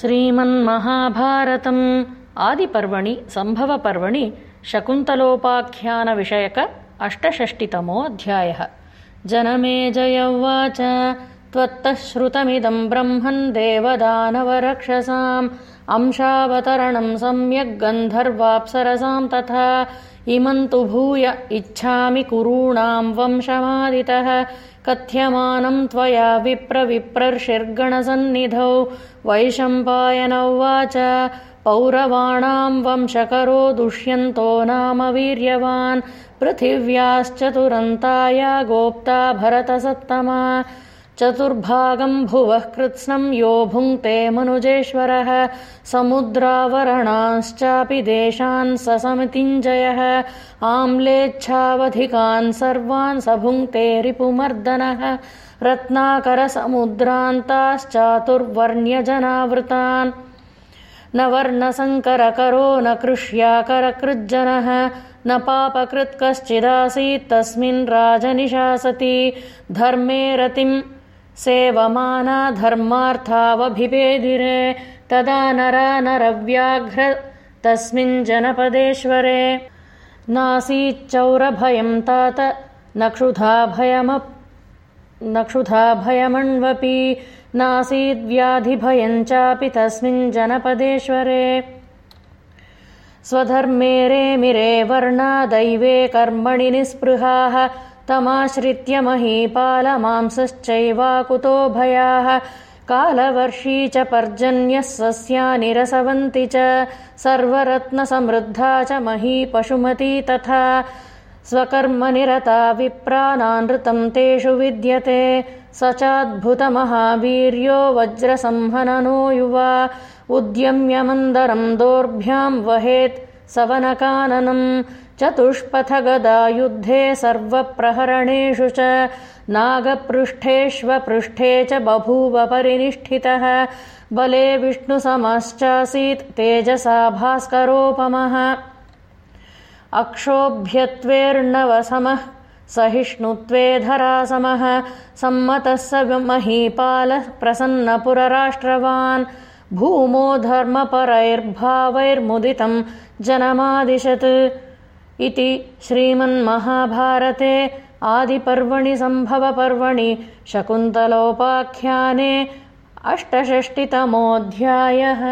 श्रीमन्महाभारतम् आदिपर्वणि सम्भवपर्वणि शकुन्तलोपाख्यानविषयक अष्टषष्टितमोऽध्यायः। जनमेजय उवाच त्वत्तः श्रुतमिदम् ब्रह्मन् देवदानवरक्षसाम्। अंशावतरणम् सम्यग् गन्धर्वाप्सरसाम् तथा। इमम् तु भूय इच्छामि कुरूणाम् वंशमादितः। कथ्यमानम् त्वया विप्रविप्रर्षिर्गणसन्निधौ। वैशम्पायन उवाच पौरवाणाम् वंशकरो दुष्यन्तो नाम वीर्यवान्। पृथिव्याश्चतुरन्ताया गोप्ता भरतसत्तमा चतुर्भागम् भुवः कृत्स्नम् यो भुङ्क्ते मनुजेश्वरः समुद्रावरणाश्चापि देशान् स समितिञ्जयः आम्लेच्छावधिकान् सर्वान् स भुङ्क्ते रिपुमर्दनः रत्नाकरसमुद्रान्ताश्चातुर्वर्ण्यजनावृतान्। न वर्णसङ्करकरो न कृष्याकरकृज्जनः न पापकृत् कश्चिदासीत् तस्मिन् राजनिशासति धर्मे रतिम् सेवमाना धर्मार्थावभिपेदिरे तदा नरा नरव्याघ्र तस्मिन् जनपदेश्वरे। नासीच्चौरभयम् तात न क्षुधाभयमण्वपि नासीद्व्याधिभयम् चापि तस्मिन् जनपदेश्वरे। स्वधर्मे रेमिरे वर्णा दैवे कर्मणि निःस्पृहाः तमाश्रित्य महीपालमांसश्चैवाकुतो भयाः। कालवर्षी च पर्जन्यः सस्यानि रसवन्ति च। सर्वरत्नसमृद्धा च मही पशुमती तथा। स्वकर्मनिरता विप्रानानृतम् तेषु विद्यते। स चाद्भुतमहावीर्यो वज्रसंहननो युवा। उद्यम्यमन्दरम् दोर्भ्याम् वहेत् सवनकाननम् चतुष्पथगदायुद्धे सर्वप्रहरणेषु च नागपृष्ठेष्वपृष्ठे च बभूव परिनिष्ठितः। बले विष्णुसमश्चासीत् तेजसा भास्करोपमः। अक्षोभ्यत्वेर्णवसमः सहिष्णुत्वे धरासमः। सम्मतः स महीपालः प्रसन्नपुरराष्ट्रवान्। भूमो धर्मपरैर्भावैर्मुदितम् जनमादिशत् इति श्रीमन्महाभारते आदिपर्वणि सम्भवपर्वणि शकुन्तलोपाख्याने अष्टषष्टितमोऽध्यायः